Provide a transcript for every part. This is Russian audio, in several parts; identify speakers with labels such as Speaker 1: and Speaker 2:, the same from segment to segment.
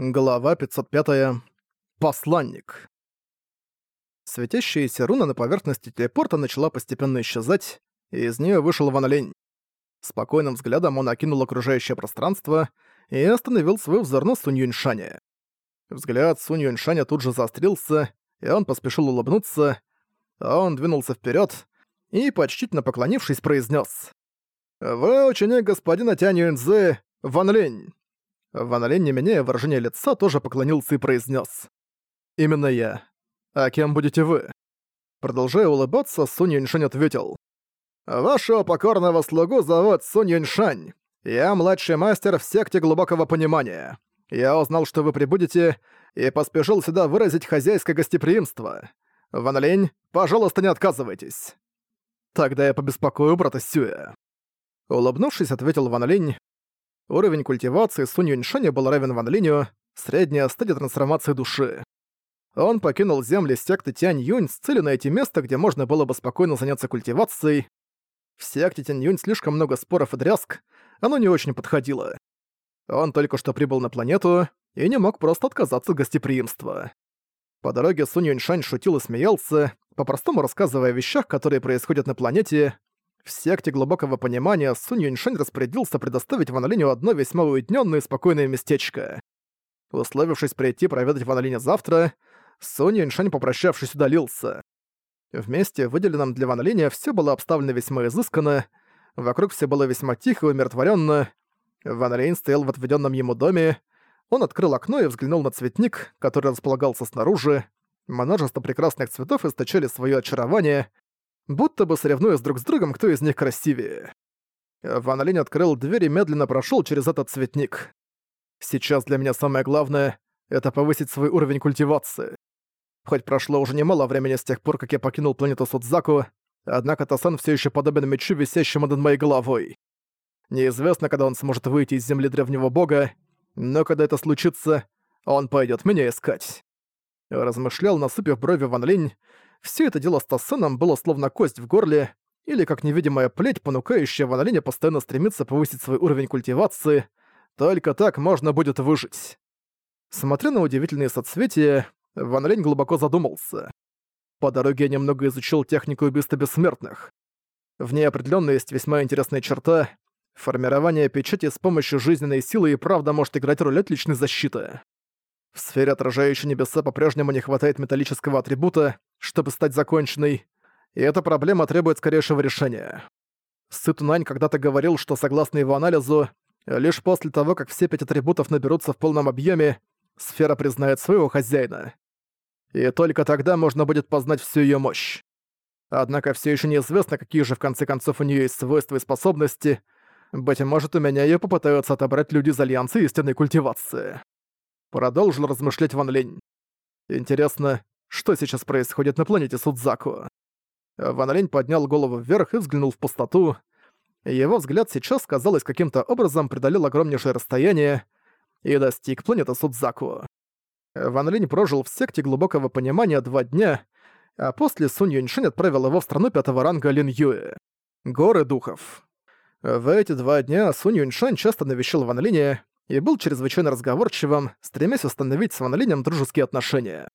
Speaker 1: Глава 505. Посланник. Светящаяся руна на поверхности телепорта начала постепенно исчезать, и из нее вышел Ван Лень. Спокойным взглядом он окинул окружающее пространство и остановил свой взор на Сунь Юньшаня. Взгляд Сунь Юньшаня тут же заострился, и он поспешил улыбнуться, а он двинулся вперед и, почтительно поклонившись, произнес: «Вы ученик господина Тянь Юньзы, Ван Лень». Ван Лень, не меняя выражение лица, тоже поклонился и произнес: «Именно я. А кем будете вы?» Продолжая улыбаться, Сунь Юньшань ответил. «Вашего покорного слугу зовут Сунь Юньшань. Я младший мастер в секте глубокого понимания. Я узнал, что вы прибудете, и поспешил сюда выразить хозяйское гостеприимство. Ван Лень, пожалуйста, не отказывайтесь». «Тогда я побеспокою брата Сюэ». Улыбнувшись, ответил Ван Лень, Уровень культивации Сунь Юньшаня был равен Ван Линю, средняя стадия трансформации души. Он покинул земли секты Тянь Юнь с целью найти место, где можно было бы спокойно заняться культивацией. В секте Тянь Юнь слишком много споров и дрязг, оно не очень подходило. Он только что прибыл на планету и не мог просто отказаться от гостеприимства. По дороге Сунь Юньшань шутил и смеялся, по-простому рассказывая о вещах, которые происходят на планете, в секте глубокого понимания Сунь Юньшень распорядился предоставить Ван Линю одно весьма уединённое и спокойное местечко. Условившись прийти проведать Ван Линя завтра, Сунь Юньшень, попрощавшись, удалился. Вместе, выделенном для Ван Линя, всё было обставлено весьма изысканно, вокруг все было весьма тихо и умиротворённо. Ван Линь стоял в отведённом ему доме, он открыл окно и взглянул на цветник, который располагался снаружи. Множество прекрасных цветов источали своё очарование, будто бы соревнуясь друг с другом, кто из них красивее. Ван Линь открыл дверь и медленно прошел через этот цветник. Сейчас для меня самое главное — это повысить свой уровень культивации. Хоть прошло уже немало времени с тех пор, как я покинул планету Судзаку, однако Тасан все еще подобен мечу, висящему над моей головой. Неизвестно, когда он сможет выйти из земли древнего бога, но когда это случится, он пойдет меня искать. Размышлял, насыпив брови Ван Линь, все это дело с Тассеном было словно кость в горле, или как невидимая плеть, понукающая Ван Линя постоянно стремиться повысить свой уровень культивации. Только так можно будет выжить. Смотря на удивительные соцветия, Ван Линь глубоко задумался. По дороге я немного изучил технику убийства бессмертных. В ней определенно есть весьма интересная черта. Формирование печати с помощью жизненной силы и правда может играть роль отличной защиты. В сфере отражающей небеса по-прежнему не хватает металлического атрибута, чтобы стать законченной, и эта проблема требует скорейшего решения. Сытунань когда-то говорил, что согласно его анализу, лишь после того, как все пять атрибутов наберутся в полном объеме, сфера признает своего хозяина. И только тогда можно будет познать всю ее мощь. Однако все еще неизвестно, какие же в конце концов у нее есть свойства и способности. Быть может, у меня ее попытаются отобрать люди из Альянса истинной культивации. Продолжил размышлять Ван Линь. Интересно, что сейчас происходит на планете Судзаку? Ван Линь поднял голову вверх и взглянул в пустоту. Его взгляд сейчас, казалось, каким-то образом преодолел огромнейшее расстояние и достиг планеты Судзаку. Ван Линь прожил в секте глубокого понимания два дня, а после Сунь Юньшинь отправил его в страну пятого ранга Лин Юэ. Горы духов. В эти два дня Сунь Юньшань часто навещал Ван Линя, и был чрезвычайно разговорчивым, стремясь установить с Ван дружеские отношения.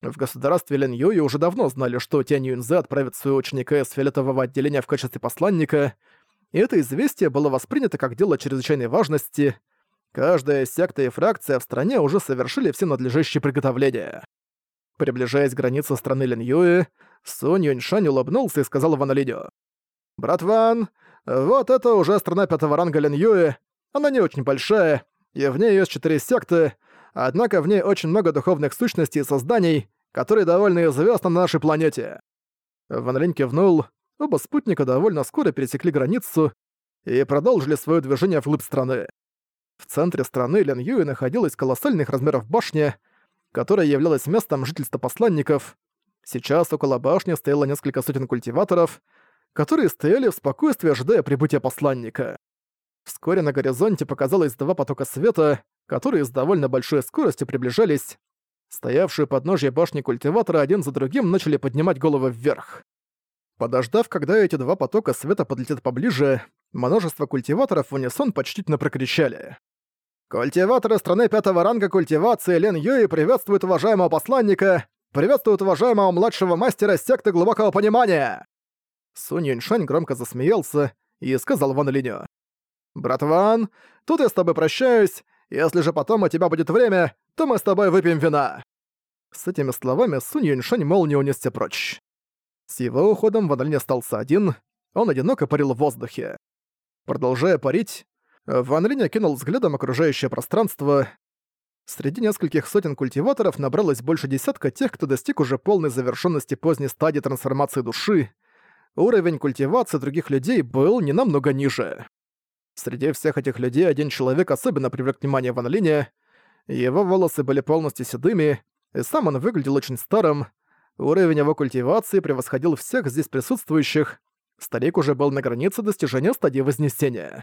Speaker 1: В государстве Лен Юи уже давно знали, что Тянь Юнзе отправит своего ученика из фиолетового отделения в качестве посланника, и это известие было воспринято как дело чрезвычайной важности. Каждая секта и фракция в стране уже совершили все надлежащие приготовления. Приближаясь к границе страны Лен Юи, Сунь Юньшань улыбнулся и сказал Ван. «Брат Ван, вот это уже страна пятого ранга Лен Юи, она не очень большая, и в ней есть четыре секты, однако в ней очень много духовных сущностей и созданий, которые довольно известны на нашей планете». Ван Линь кивнул, оба спутника довольно скоро пересекли границу и продолжили свое движение вглубь страны. В центре страны Лен Юи находилась колоссальных размеров башня, которая являлась местом жительства посланников. Сейчас около башни стояло несколько сотен культиваторов, которые стояли в спокойствии, ожидая прибытия посланника. Вскоре на горизонте показалось два потока света, которые с довольно большой скоростью приближались. Стоявшие под ножья башни культиватора один за другим начали поднимать головы вверх. Подождав, когда эти два потока света подлетят поближе, множество культиваторов в унисон почтительно прокричали. «Культиваторы страны пятого ранга культивации Лен Юи приветствуют уважаемого посланника, приветствуют уважаемого младшего мастера секты глубокого понимания!» Сунь Юньшань громко засмеялся и сказал Ван Линю. «Брат Ван, тут я с тобой прощаюсь, если же потом у тебя будет время, то мы с тобой выпьем вина!» С этими словами Сунь Юньшань молнией унесся прочь. С его уходом Ван Линь остался один, он одиноко парил в воздухе. Продолжая парить, Ван Линь окинул взглядом окружающее пространство. Среди нескольких сотен культиваторов набралось больше десятка тех, кто достиг уже полной завершенности поздней стадии трансформации души. Уровень культивации других людей был не намного ниже. Среди всех этих людей один человек особенно привлек внимание Ван Линя. Его волосы были полностью седыми, и сам он выглядел очень старым. Уровень его культивации превосходил всех здесь присутствующих. Старик уже был на границе достижения стадии Вознесения.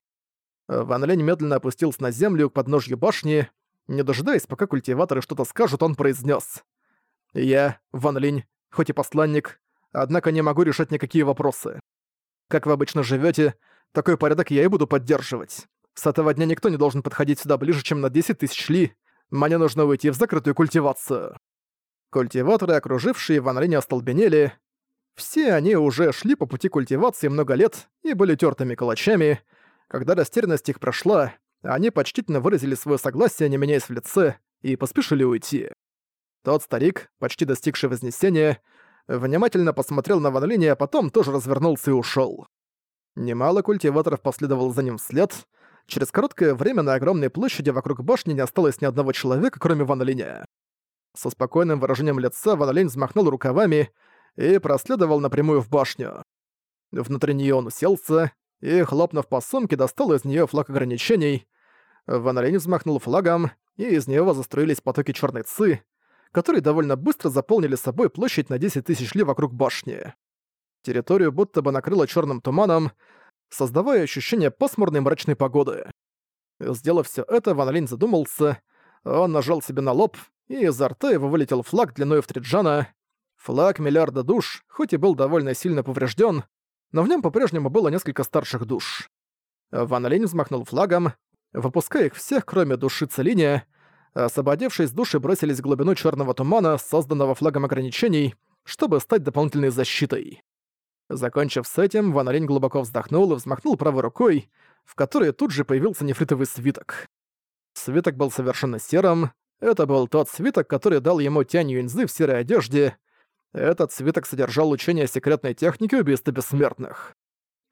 Speaker 1: Ван Лень медленно опустился на землю к подножью башни. Не дожидаясь, пока культиваторы что-то скажут, он произнес: «Я, Ван Линь, хоть и посланник, однако не могу решать никакие вопросы. Как вы обычно живете, такой порядок я и буду поддерживать. С этого дня никто не должен подходить сюда ближе, чем на 10 тысяч ли. Мне нужно уйти в закрытую культивацию». Культиваторы, окружившие Ван Линя, остолбенели. Все они уже шли по пути культивации много лет и были тёртыми калачами, когда растерянность их прошла, они почтительно выразили свое согласие, не меняясь в лице, и поспешили уйти. Тот старик, почти достигший Вознесения, внимательно посмотрел на Ван Линя, а потом тоже развернулся и ушел. Немало культиваторов последовало за ним вслед. Через короткое время на огромной площади вокруг башни не осталось ни одного человека, кроме Ван Линя. Со спокойным выражением лица Ван Линь взмахнул рукавами и проследовал напрямую в башню. Внутри нее он уселся, и, хлопнув по сумке, достал из нее флаг ограничений. Ван Линь взмахнул флагом, и из него застроились потоки черной ци, которые довольно быстро заполнили собой площадь на 10 тысяч ли вокруг башни. Территорию будто бы накрыло черным туманом, создавая ощущение пасмурной мрачной погоды. Сделав все это, Ван Линь задумался, он нажал себе на лоб, и изо рта его вылетел флаг длиной в три джана. Флаг миллиарда душ, хоть и был довольно сильно поврежден, но в нем по-прежнему было несколько старших душ. Ван Линь взмахнул флагом, выпуская их всех, кроме души Целиния, освободившись души бросились в глубину черного тумана, созданного флагом ограничений, чтобы стать дополнительной защитой. Закончив с этим, Ван Линь глубоко вздохнул и взмахнул правой рукой, в которой тут же появился нефритовый свиток. Свиток был совершенно серым, это был тот свиток, который дал ему Тянь Юньзы в серой одежде, этот свиток содержал учение секретной техники убийства бессмертных.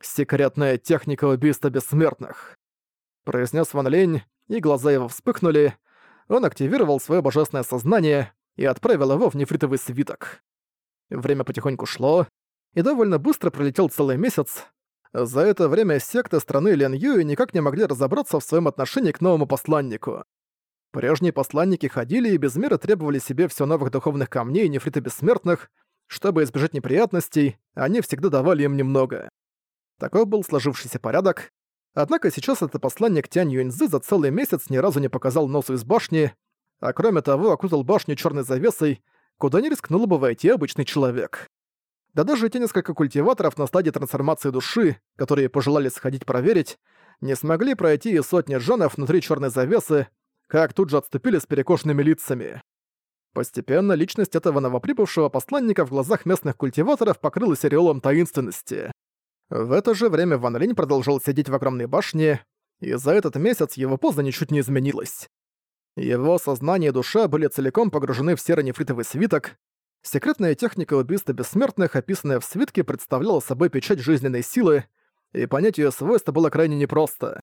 Speaker 1: «Секретная техника убийства бессмертных», — произнес Ван Лень, и глаза его вспыхнули. Он активировал свое божественное сознание и отправил его в нефритовый свиток. Время потихоньку шло, и довольно быстро пролетел целый месяц. За это время секты страны Лен Юи никак не могли разобраться в своем отношении к новому посланнику. Прежние посланники ходили и без меры требовали себе все новых духовных камней и нефрита бессмертных. Чтобы избежать неприятностей, они всегда давали им немного. Такой был сложившийся порядок. Однако сейчас этот посланник Тянь Юньзы за целый месяц ни разу не показал носу из башни, а кроме того окутал башню черной завесой, куда не рискнул бы войти обычный человек. Да даже те несколько культиваторов на стадии трансформации души, которые пожелали сходить проверить, не смогли пройти и сотни джанов внутри черной завесы, как тут же отступили с перекошенными лицами. Постепенно личность этого новоприбывшего посланника в глазах местных культиваторов покрылась ореолом таинственности. В это же время Ван Линь продолжал сидеть в огромной башне, и за этот месяц его поза ничуть не изменилась. Его сознание и душа были целиком погружены в серо-нефритовый свиток. Секретная техника убийства бессмертных, описанная в свитке, представляла собой печать жизненной силы, и понять её свойства было крайне непросто.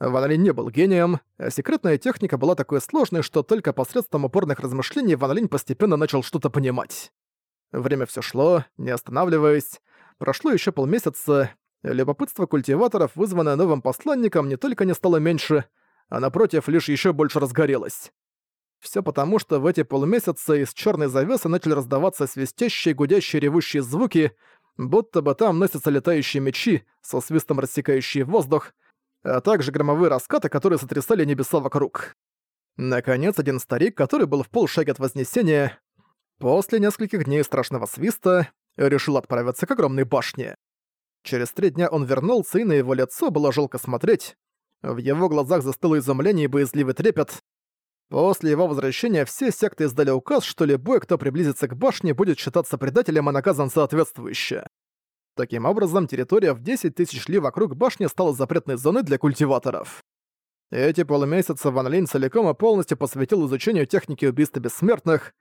Speaker 1: Ван Линь не был гением, а секретная техника была такой сложной, что только посредством упорных размышлений Ван Линь постепенно начал что-то понимать. Время все шло, не останавливаясь. Прошло еще полмесяца. Любопытство культиваторов, вызванное новым посланником, не только не стало меньше, а напротив, лишь еще больше разгорелось. Все потому, что в эти полмесяца из черной завесы начали раздаваться свистящие, гудящие, ревущие звуки, будто бы там носятся летающие мечи, со свистом рассекающие воздух, а также громовые раскаты, которые сотрясали небеса вокруг. Наконец, один старик, который был в полшаге от Вознесения, после нескольких дней страшного свиста, решил отправиться к огромной башне. Через три дня он вернулся, и на его лицо было жалко смотреть. В его глазах застыло изумление и боязливый трепет. После его возвращения все секты издали указ, что любой, кто приблизится к башне, будет считаться предателем и наказан соответствующе. Таким образом, территория в 10 тысяч ли вокруг башни стала запретной зоной для культиваторов. Эти полумесяца Ван Линь целиком и полностью посвятил изучению техники убийства бессмертных.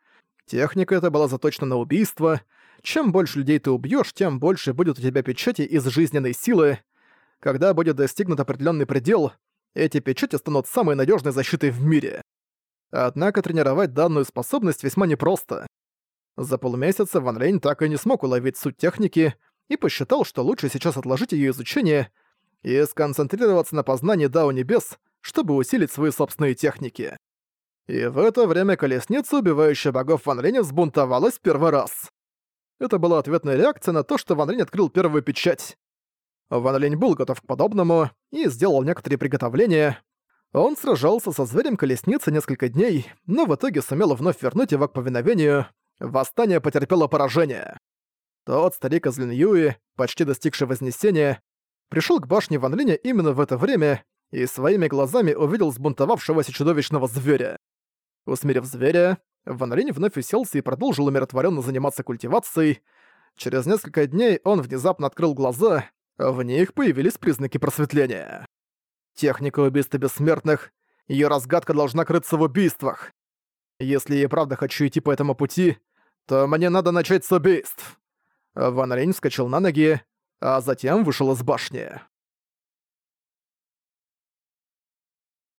Speaker 1: Техника эта была заточена на убийство. Чем больше людей ты убьешь, тем больше будет у тебя печати из жизненной силы. Когда будет достигнут определенный предел, эти печати станут самой надежной защитой в мире. Однако тренировать данную способность весьма непросто. За полмесяца Ван Лень так и не смог уловить суть техники и посчитал, что лучше сейчас отложить ее изучение и сконцентрироваться на познании Дао Небес, чтобы усилить свои собственные техники. И в это время колесница, убивающая богов Ван Линя, взбунтовалась в первый раз. Это была ответная реакция на то, что Ван Линь открыл первую печать. Ван Линь был готов к подобному и сделал некоторые приготовления. Он сражался со зверем колесницы несколько дней, но в итоге сумел вновь вернуть его к повиновению. Восстание потерпело поражение. Тот старик из Линьюи, почти достигший Вознесения, пришел к башне Ван Линя именно в это время и своими глазами увидел сбунтовавшегося чудовищного зверя. Усмирив зверя, Ван Линь вновь уселся и продолжил умиротворенно заниматься культивацией. Через несколько дней он внезапно открыл глаза, в них появились признаки просветления. Техника убийства бессмертных, ее разгадка должна крыться в убийствах. Если я правда хочу идти по этому пути, то мне надо начать с убийств. Ван Линь вскочил на ноги, а затем вышел из башни.